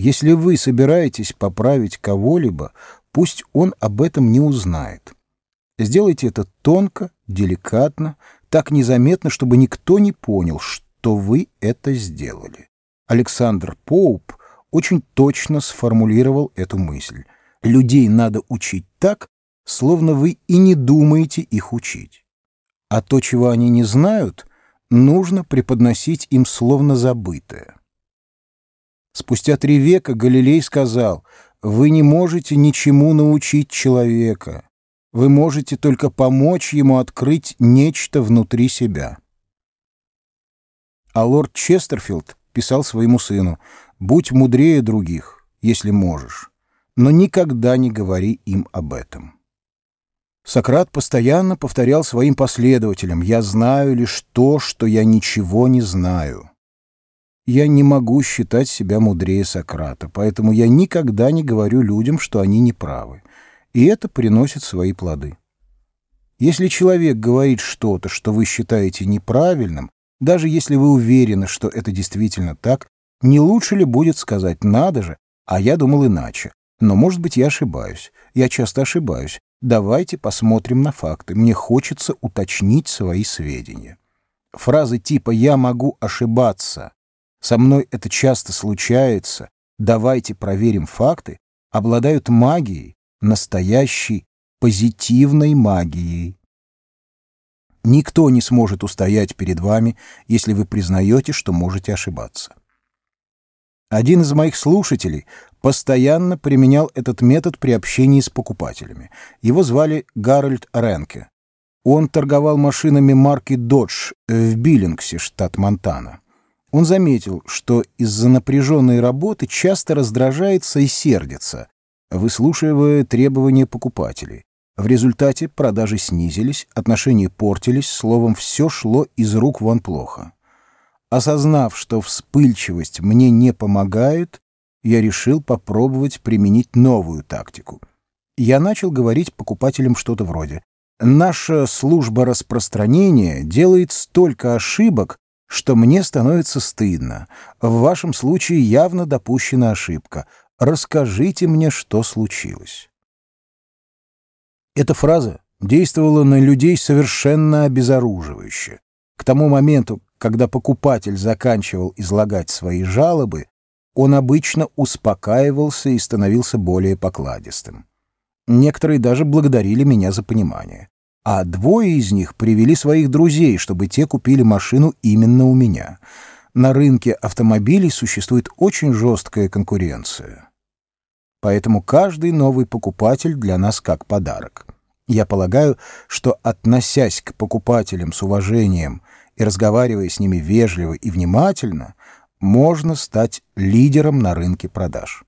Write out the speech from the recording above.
Если вы собираетесь поправить кого-либо, пусть он об этом не узнает. Сделайте это тонко, деликатно, так незаметно, чтобы никто не понял, что вы это сделали. Александр Поуп очень точно сформулировал эту мысль. Людей надо учить так, словно вы и не думаете их учить. А то, чего они не знают, нужно преподносить им словно забытое. Спустя три века Галилей сказал, «Вы не можете ничему научить человека. Вы можете только помочь ему открыть нечто внутри себя». А лорд Честерфилд писал своему сыну, «Будь мудрее других, если можешь, но никогда не говори им об этом». Сократ постоянно повторял своим последователям, «Я знаю лишь то, что я ничего не знаю» я не могу считать себя мудрее Сократа, поэтому я никогда не говорю людям, что они неправы. И это приносит свои плоды. Если человек говорит что-то, что вы считаете неправильным, даже если вы уверены, что это действительно так, не лучше ли будет сказать «надо же», а я думал иначе. Но, может быть, я ошибаюсь. Я часто ошибаюсь. Давайте посмотрим на факты. Мне хочется уточнить свои сведения. Фразы типа «я могу ошибаться» со мной это часто случается, давайте проверим факты, обладают магией, настоящей позитивной магией. Никто не сможет устоять перед вами, если вы признаете, что можете ошибаться. Один из моих слушателей постоянно применял этот метод при общении с покупателями. Его звали Гарольд Ренке. Он торговал машинами марки Dodge в Биллингсе, штат Монтана. Он заметил, что из-за напряженной работы часто раздражается и сердится, выслушивая требования покупателей. В результате продажи снизились, отношения портились, словом, все шло из рук вон плохо. Осознав, что вспыльчивость мне не помогает, я решил попробовать применить новую тактику. Я начал говорить покупателям что-то вроде «Наша служба распространения делает столько ошибок, что мне становится стыдно. В вашем случае явно допущена ошибка. Расскажите мне, что случилось. Эта фраза действовала на людей совершенно обезоруживающе. К тому моменту, когда покупатель заканчивал излагать свои жалобы, он обычно успокаивался и становился более покладистым. Некоторые даже благодарили меня за понимание а двое из них привели своих друзей, чтобы те купили машину именно у меня. На рынке автомобилей существует очень жесткая конкуренция. Поэтому каждый новый покупатель для нас как подарок. Я полагаю, что, относясь к покупателям с уважением и разговаривая с ними вежливо и внимательно, можно стать лидером на рынке продаж.